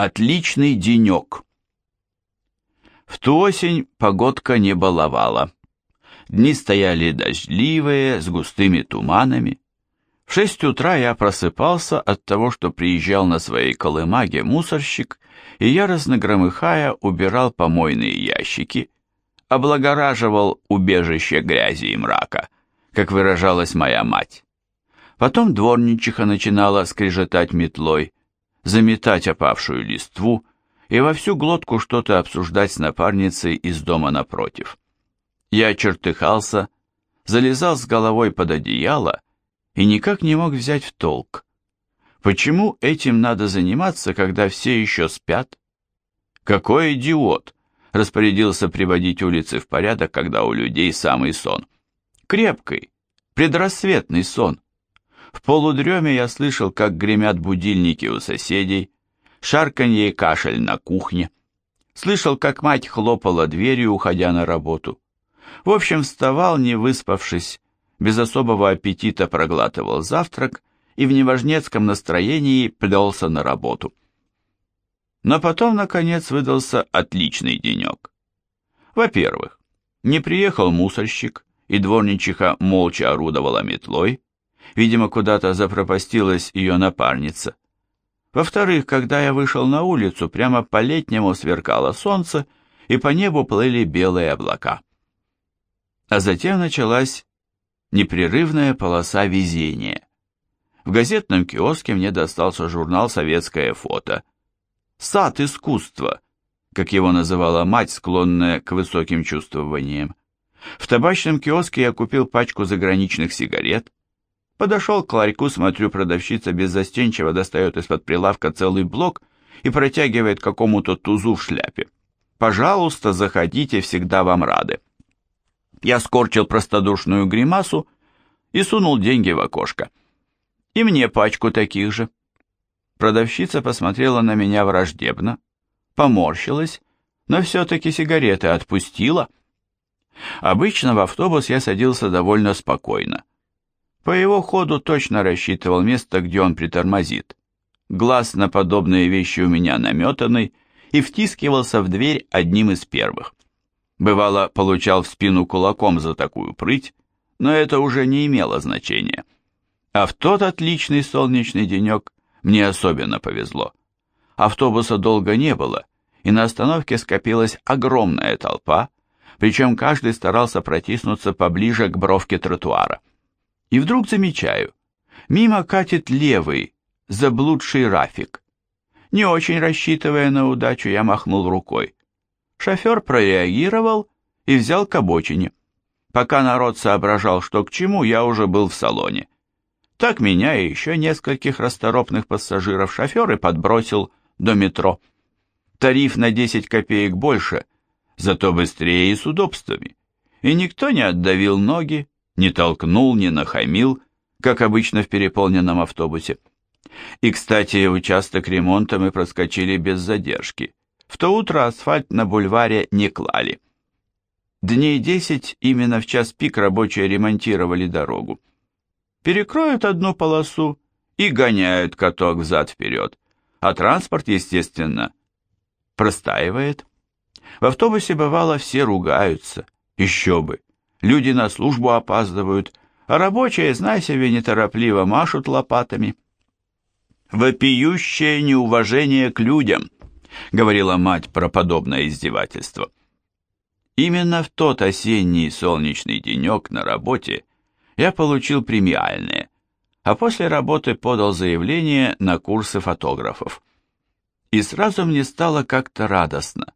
Отличный денек. В ту осень погодка не баловала. Дни стояли дождливые, с густыми туманами. В шесть утра я просыпался от того, что приезжал на своей колымаге мусорщик, и яростно громыхая убирал помойные ящики, облагораживал убежище грязи и мрака, как выражалась моя мать. Потом дворничиха начинала скрежетать метлой, заметать опавшую листву и во всю глотку что-то обсуждать с напарницей из дома напротив. Я чертыхался, залезал с головой под одеяло и никак не мог взять в толк. Почему этим надо заниматься, когда все еще спят? Какой идиот распорядился приводить улицы в порядок, когда у людей самый сон? Крепкий, предрассветный сон. В полудреме я слышал, как гремят будильники у соседей, шарканье и кашель на кухне. Слышал, как мать хлопала дверью, уходя на работу. В общем, вставал, не выспавшись, без особого аппетита проглатывал завтрак и в неважнецком настроении плелся на работу. Но потом, наконец, выдался отличный денек. Во-первых, не приехал мусорщик, и дворничиха молча орудовала метлой, Видимо, куда-то запропастилась ее напарница. Во-вторых, когда я вышел на улицу, прямо по-летнему сверкало солнце, и по небу плыли белые облака. А затем началась непрерывная полоса везения. В газетном киоске мне достался журнал «Советское фото». «Сад искусства», как его называла мать, склонная к высоким чувствованиям. В табачном киоске я купил пачку заграничных сигарет, Подошел к ларьку, смотрю, продавщица беззастенчиво достает из-под прилавка целый блок и протягивает какому-то тузу в шляпе. «Пожалуйста, заходите, всегда вам рады». Я скорчил простодушную гримасу и сунул деньги в окошко. «И мне пачку таких же». Продавщица посмотрела на меня враждебно, поморщилась, но все-таки сигареты отпустила. Обычно в автобус я садился довольно спокойно. По его ходу точно рассчитывал место, где он притормозит. Глаз на подобные вещи у меня наметанный и втискивался в дверь одним из первых. Бывало, получал в спину кулаком за такую прыть, но это уже не имело значения. А в тот отличный солнечный денек мне особенно повезло. Автобуса долго не было, и на остановке скопилась огромная толпа, причем каждый старался протиснуться поближе к бровке тротуара. И вдруг замечаю, мимо катит левый, заблудший Рафик. Не очень рассчитывая на удачу, я махнул рукой. Шофер прореагировал и взял к обочине. Пока народ соображал, что к чему, я уже был в салоне. Так меня и еще нескольких расторопных пассажиров шофер и подбросил до метро. Тариф на 10 копеек больше, зато быстрее и с удобствами. И никто не отдавил ноги, не толкнул, не нахамил, как обычно в переполненном автобусе. И, кстати, участок ремонта мы проскочили без задержки. В то утро асфальт на бульваре не клали. Дней десять именно в час пик рабочие ремонтировали дорогу. Перекроют одну полосу и гоняют каток взад-вперед, а транспорт, естественно, простаивает. В автобусе бывало все ругаются, еще бы. Люди на службу опаздывают, а рабочие, знай себе, неторопливо машут лопатами. «Вопиющее неуважение к людям», — говорила мать про подобное издевательство. Именно в тот осенний солнечный денек на работе я получил премиальные, а после работы подал заявление на курсы фотографов. И сразу мне стало как-то радостно.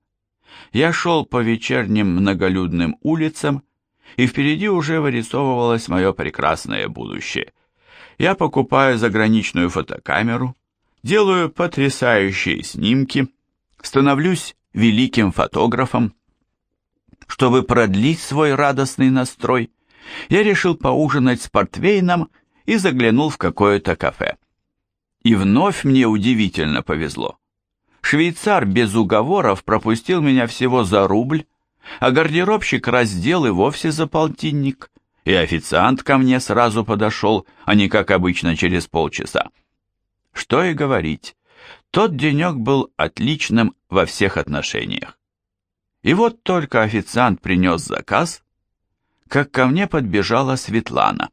Я шел по вечерним многолюдным улицам, и впереди уже вырисовывалось мое прекрасное будущее. Я покупаю заграничную фотокамеру, делаю потрясающие снимки, становлюсь великим фотографом. Чтобы продлить свой радостный настрой, я решил поужинать с портвейном и заглянул в какое-то кафе. И вновь мне удивительно повезло. Швейцар без уговоров пропустил меня всего за рубль, а гардеробщик раздел и вовсе за полтинник, и официант ко мне сразу подошел, а не как обычно через полчаса. Что и говорить, Тот денек был отличным во всех отношениях. И вот только официант принес заказ, как ко мне подбежала Светлана.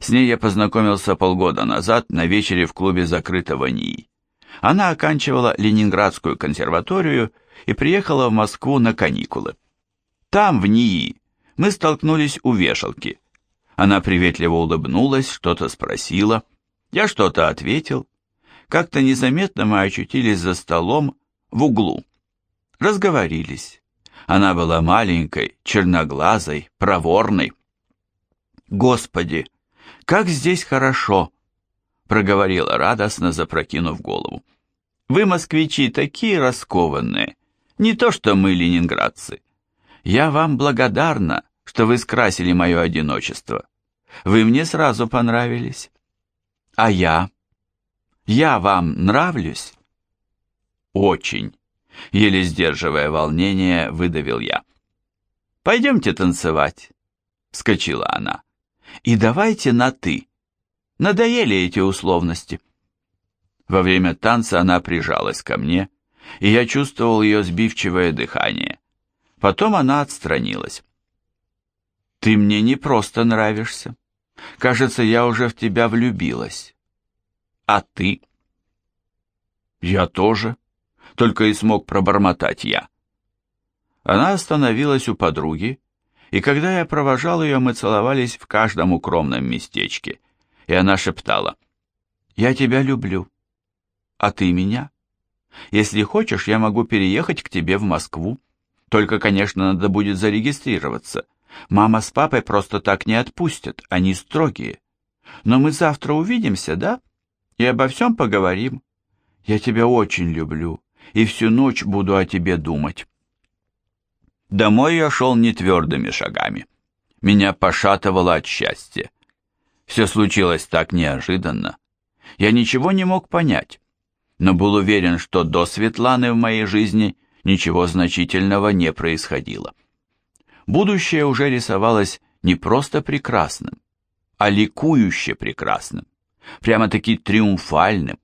С ней я познакомился полгода назад на вечере в клубе закрытого НИИ. Она оканчивала Ленинградскую консерваторию и приехала в Москву на каникулы. Там, в НИИ, мы столкнулись у вешалки. Она приветливо улыбнулась, что-то спросила. Я что-то ответил. Как-то незаметно мы очутились за столом в углу. Разговорились. Она была маленькой, черноглазой, проворной. «Господи, как здесь хорошо!» проговорила радостно, запрокинув голову. «Вы, москвичи, такие раскованные, не то что мы, ленинградцы. Я вам благодарна, что вы скрасили мое одиночество. Вы мне сразу понравились. А я? Я вам нравлюсь? Очень. Еле сдерживая волнение, выдавил я. Пойдемте танцевать, вскочила она. И давайте на «ты». Надоели эти условности. Во время танца она прижалась ко мне, и я чувствовал ее сбивчивое дыхание. Потом она отстранилась. «Ты мне не просто нравишься. Кажется, я уже в тебя влюбилась. А ты?» «Я тоже», — только и смог пробормотать я. Она остановилась у подруги, и когда я провожал ее, мы целовались в каждом укромном местечке, и она шептала, «Я тебя люблю. А ты меня? Если хочешь, я могу переехать к тебе в Москву. Только, конечно, надо будет зарегистрироваться. Мама с папой просто так не отпустят, они строгие. Но мы завтра увидимся, да? И обо всем поговорим. Я тебя очень люблю, и всю ночь буду о тебе думать. Домой я шел нетвердыми шагами. Меня пошатывало от счастья. Все случилось так неожиданно. Я ничего не мог понять, но был уверен, что до Светланы в моей жизни ничего значительного не происходило. Будущее уже рисовалось не просто прекрасным, а ликующе прекрасным, прямо-таки триумфальным.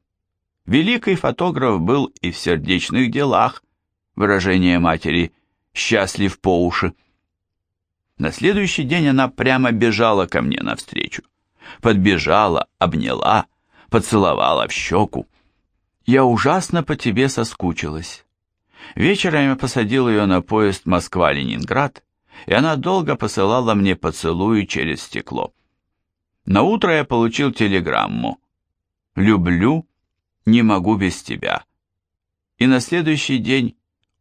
Великий фотограф был и в сердечных делах, выражение матери «счастлив по уши». На следующий день она прямо бежала ко мне навстречу. Подбежала, обняла, поцеловала в щеку. «Я ужасно по тебе соскучилась». Вечером я посадил ее на поезд Москва-Ленинград, и она долго посылала мне поцелуи через стекло. На утро я получил телеграмму «Люблю, не могу без тебя». И на следующий день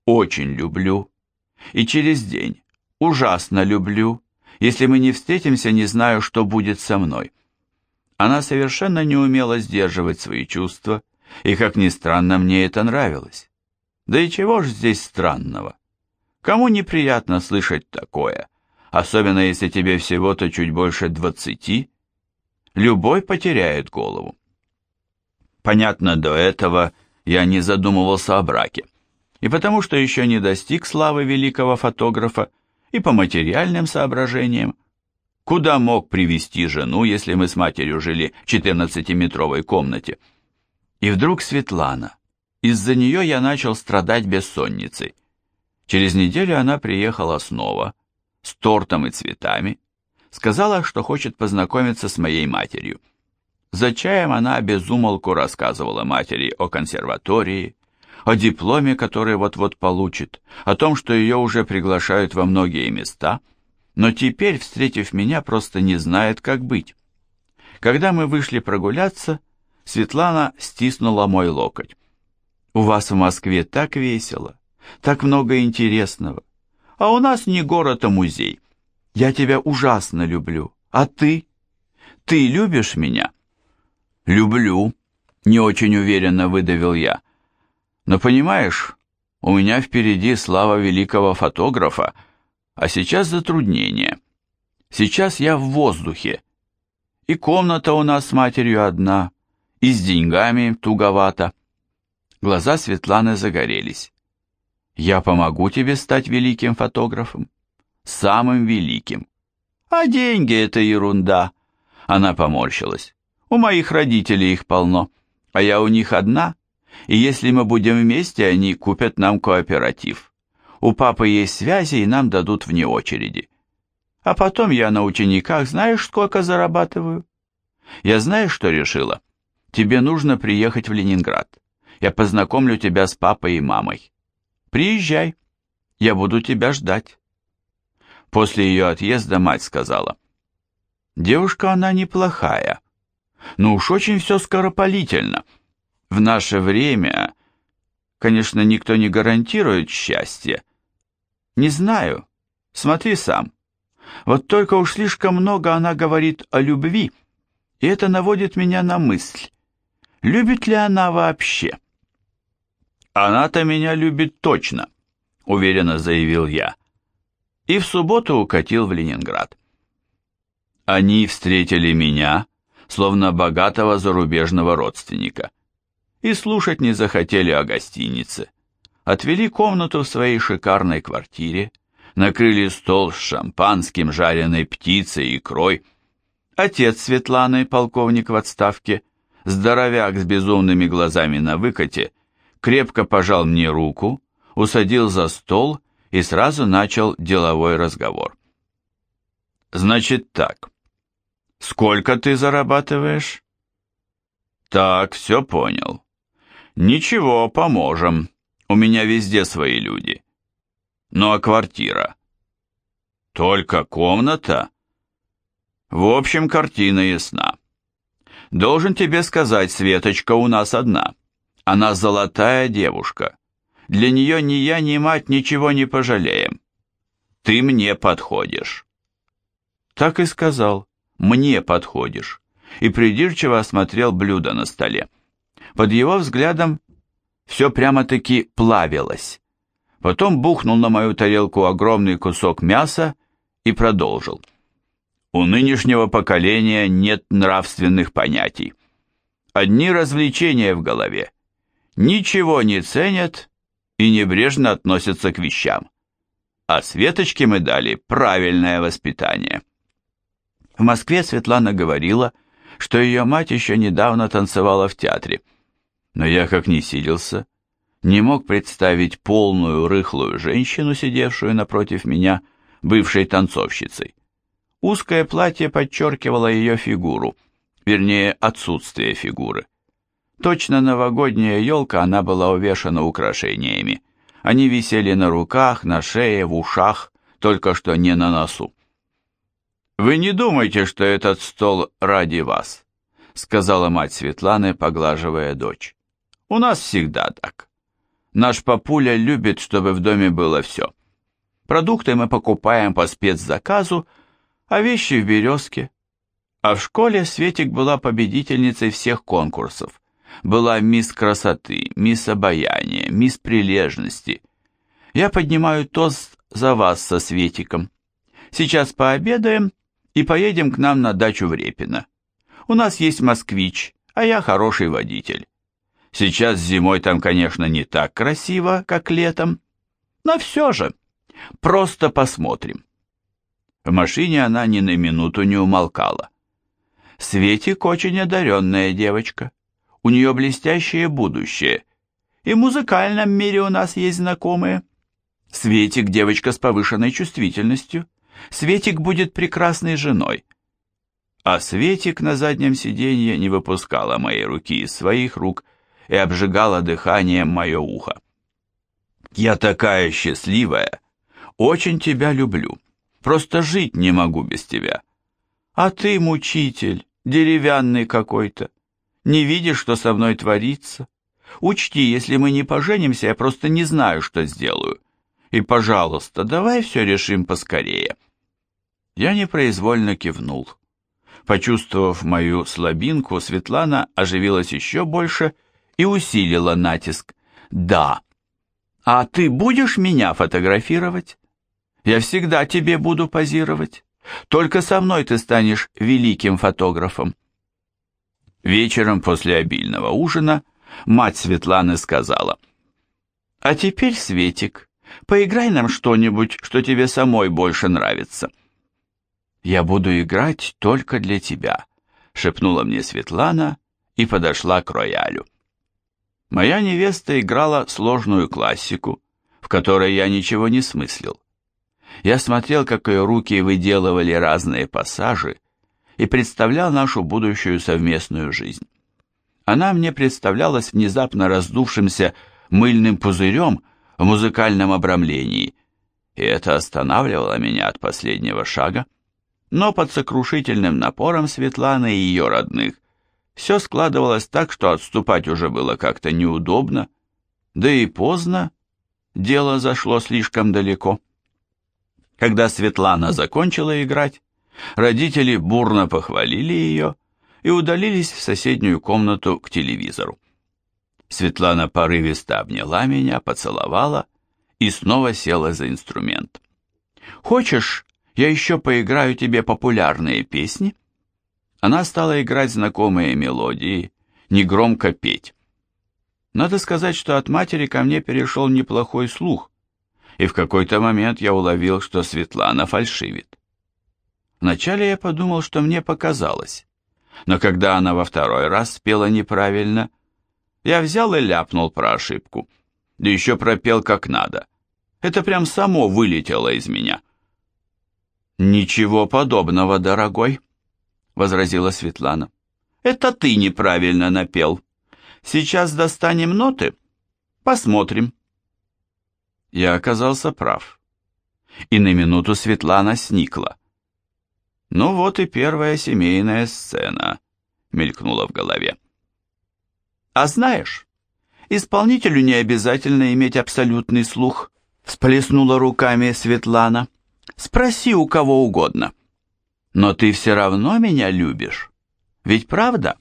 «Очень люблю». И через день «Ужасно люблю». Если мы не встретимся, не знаю, что будет со мной. Она совершенно не умела сдерживать свои чувства, и, как ни странно, мне это нравилось. Да и чего ж здесь странного? Кому неприятно слышать такое, особенно если тебе всего-то чуть больше двадцати? Любой потеряет голову. Понятно, до этого я не задумывался о браке. И потому что еще не достиг славы великого фотографа, и по материальным соображениям, куда мог привести жену, если мы с матерью жили в 14-метровой комнате. И вдруг Светлана. Из-за нее я начал страдать бессонницей. Через неделю она приехала снова, с тортом и цветами, сказала, что хочет познакомиться с моей матерью. За чаем она безумолку рассказывала матери о консерватории, о дипломе, который вот-вот получит, о том, что ее уже приглашают во многие места, но теперь, встретив меня, просто не знает, как быть. Когда мы вышли прогуляться, Светлана стиснула мой локоть. «У вас в Москве так весело, так много интересного. А у нас не город, а музей. Я тебя ужасно люблю. А ты? Ты любишь меня?» «Люблю», — не очень уверенно выдавил я. Но понимаешь, у меня впереди слава великого фотографа, а сейчас затруднение. Сейчас я в воздухе. И комната у нас с матерью одна, и с деньгами туговато. Глаза Светланы загорелись. Я помогу тебе стать великим фотографом, самым великим. А деньги — это ерунда. Она поморщилась. У моих родителей их полно, а я у них одна — И если мы будем вместе, они купят нам кооператив. У папы есть связи, и нам дадут вне очереди. А потом я на учениках знаешь, сколько зарабатываю? Я знаешь, что решила? Тебе нужно приехать в Ленинград. Я познакомлю тебя с папой и мамой. Приезжай, я буду тебя ждать. После ее отъезда мать сказала, девушка она неплохая, но уж очень все скоропалительно. В наше время, конечно, никто не гарантирует счастье. Не знаю, смотри сам. Вот только уж слишком много она говорит о любви, и это наводит меня на мысль. Любит ли она вообще? Она-то меня любит точно, уверенно заявил я. И в субботу укатил в Ленинград. Они встретили меня, словно богатого зарубежного родственника, и слушать не захотели о гостинице. Отвели комнату в своей шикарной квартире, накрыли стол с шампанским, жареной птицей, икрой. Отец Светланы, полковник в отставке, здоровяк с безумными глазами на выкате, крепко пожал мне руку, усадил за стол и сразу начал деловой разговор. «Значит так, сколько ты зарабатываешь?» «Так, все понял. Ничего, поможем. У меня везде свои люди. Ну а квартира?» «Только комната?» «В общем, картина ясна. Должен тебе сказать, Светочка у нас одна». Она золотая девушка. Для нее ни я, ни мать ничего не пожалеем. Ты мне подходишь. Так и сказал. Мне подходишь. И придирчиво осмотрел блюдо на столе. Под его взглядом все прямо-таки плавилось. Потом бухнул на мою тарелку огромный кусок мяса и продолжил. У нынешнего поколения нет нравственных понятий. Одни развлечения в голове, ничего не ценят и небрежно относятся к вещам. А Светочке мы дали правильное воспитание. В Москве Светлана говорила, что ее мать еще недавно танцевала в театре. Но я как не сиделся, не мог представить полную рыхлую женщину, сидевшую напротив меня, бывшей танцовщицей. Узкое платье подчеркивало ее фигуру, вернее, отсутствие фигуры. Точно новогодняя елка, она была увешана украшениями. Они висели на руках, на шее, в ушах, только что не на носу. «Вы не думайте, что этот стол ради вас», — сказала мать Светланы, поглаживая дочь. «У нас всегда так. Наш папуля любит, чтобы в доме было все. Продукты мы покупаем по спецзаказу, а вещи в «Березке». А в школе Светик была победительницей всех конкурсов была мисс красоты, мисс обаяния, мисс прилежности. Я поднимаю тост за вас со Светиком. Сейчас пообедаем и поедем к нам на дачу в Репино. У нас есть москвич, а я хороший водитель. Сейчас зимой там, конечно, не так красиво, как летом, но все же, просто посмотрим. В машине она ни на минуту не умолкала. Светик очень одаренная девочка у нее блестящее будущее. И в музыкальном мире у нас есть знакомые. Светик – девочка с повышенной чувствительностью. Светик будет прекрасной женой. А Светик на заднем сиденье не выпускала моей руки из своих рук и обжигала дыханием мое ухо. «Я такая счастливая! Очень тебя люблю. Просто жить не могу без тебя. А ты, мучитель, деревянный какой-то. Не видишь, что со мной творится? Учти, если мы не поженимся, я просто не знаю, что сделаю. И, пожалуйста, давай все решим поскорее». Я непроизвольно кивнул. Почувствовав мою слабинку, Светлана оживилась еще больше и усилила натиск. «Да. А ты будешь меня фотографировать? Я всегда тебе буду позировать. Только со мной ты станешь великим фотографом. Вечером после обильного ужина мать Светланы сказала, «А теперь, Светик, поиграй нам что-нибудь, что тебе самой больше нравится». «Я буду играть только для тебя», — шепнула мне Светлана и подошла к роялю. Моя невеста играла сложную классику, в которой я ничего не смыслил. Я смотрел, как ее руки выделывали разные пассажи, и представлял нашу будущую совместную жизнь. Она мне представлялась внезапно раздувшимся мыльным пузырем в музыкальном обрамлении, и это останавливало меня от последнего шага, но под сокрушительным напором Светланы и ее родных все складывалось так, что отступать уже было как-то неудобно, да и поздно, дело зашло слишком далеко. Когда Светлана закончила играть, родители бурно похвалили ее и удалились в соседнюю комнату к телевизору. Светлана порывисто обняла меня, поцеловала и снова села за инструмент. «Хочешь, я еще поиграю тебе популярные песни?» Она стала играть знакомые мелодии, негромко петь. Надо сказать, что от матери ко мне перешел неплохой слух, и в какой-то момент я уловил, что Светлана фальшивит. Вначале я подумал, что мне показалось, но когда она во второй раз спела неправильно, я взял и ляпнул про ошибку, да еще пропел как надо. Это прям само вылетело из меня. «Ничего подобного, дорогой», — возразила Светлана. «Это ты неправильно напел. Сейчас достанем ноты, посмотрим». Я оказался прав. И на минуту Светлана сникла. «Ну вот и первая семейная сцена», — мелькнула в голове. «А знаешь, исполнителю не обязательно иметь абсолютный слух», — всплеснула руками Светлана. «Спроси у кого угодно». Но ты все равно меня любишь. Ведь правда?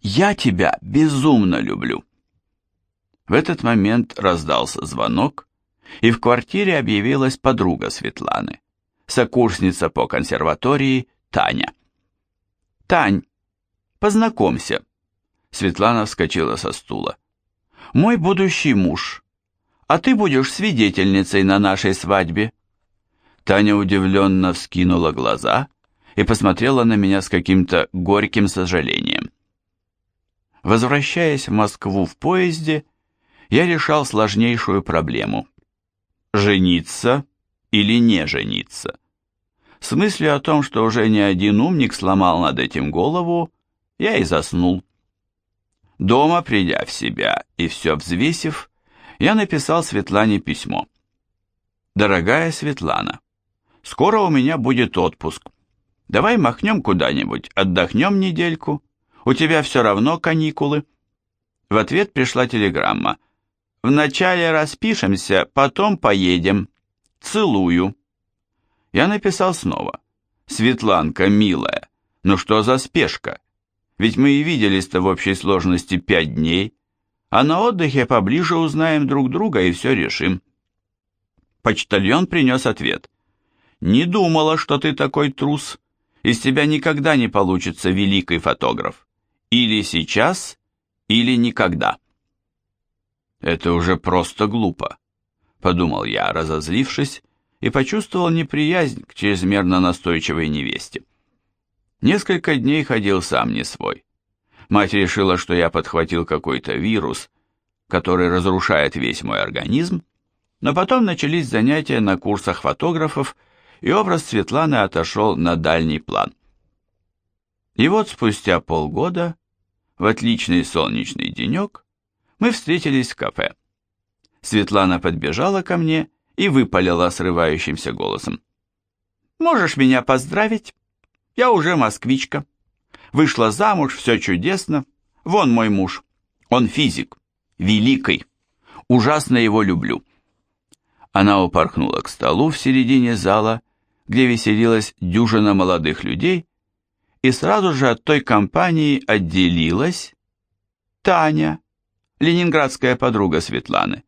Я тебя безумно люблю. В этот момент раздался звонок, и в квартире объявилась подруга Светланы, сокурсница по консерватории Таня. «Тань, познакомься». Светлана вскочила со стула. «Мой будущий муж, а ты будешь свидетельницей на нашей свадьбе». Таня удивленно вскинула глаза и посмотрела на меня с каким-то горьким сожалением. Возвращаясь в Москву в поезде, я решал сложнейшую проблему. Жениться или не жениться? С мыслью о том, что уже не один умник сломал над этим голову, я и заснул. Дома, придя в себя и все взвесив, я написал Светлане письмо. «Дорогая Светлана, скоро у меня будет отпуск. Давай махнем куда-нибудь, отдохнем недельку. У тебя все равно каникулы. В ответ пришла телеграмма. Вначале распишемся, потом поедем. Целую. Я написал снова. Светланка, милая, ну что за спешка? Ведь мы и виделись-то в общей сложности пять дней, а на отдыхе поближе узнаем друг друга и все решим. Почтальон принес ответ. «Не думала, что ты такой трус. Из тебя никогда не получится великий фотограф. Или сейчас, или никогда. Это уже просто глупо, подумал я, разозлившись, и почувствовал неприязнь к чрезмерно настойчивой невесте. Несколько дней ходил сам не свой. Мать решила, что я подхватил какой-то вирус, который разрушает весь мой организм, но потом начались занятия на курсах фотографов, и образ Светланы отошел на дальний план. И вот спустя полгода, в отличный солнечный денек, мы встретились в кафе. Светлана подбежала ко мне и выпалила срывающимся голосом. «Можешь меня поздравить? Я уже москвичка. Вышла замуж, все чудесно. Вон мой муж. Он физик. Великий. Ужасно его люблю». Она упорхнула к столу в середине зала где веселилась дюжина молодых людей, и сразу же от той компании отделилась Таня, ленинградская подруга Светланы.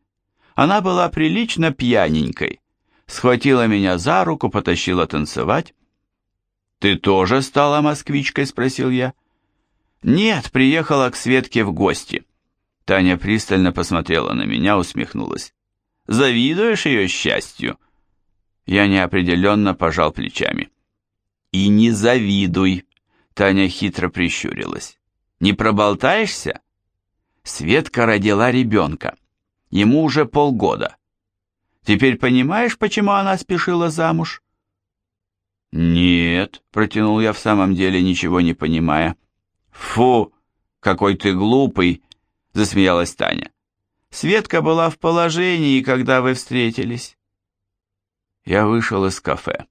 Она была прилично пьяненькой, схватила меня за руку, потащила танцевать. «Ты тоже стала москвичкой?» – спросил я. «Нет, приехала к Светке в гости». Таня пристально посмотрела на меня, усмехнулась. «Завидуешь ее счастью?» Я неопределенно пожал плечами. «И не завидуй!» Таня хитро прищурилась. «Не проболтаешься?» Светка родила ребенка. Ему уже полгода. Теперь понимаешь, почему она спешила замуж? Нет, протянул я в самом деле, ничего не понимая. Фу, какой ты глупый, засмеялась Таня. Светка была в положении, когда вы встретились. Я вышел из кафе.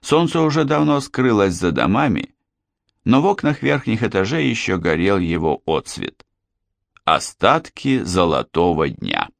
Солнце уже давно скрылось за домами, но в окнах верхних этажей еще горел его отсвет остатки золотого дня.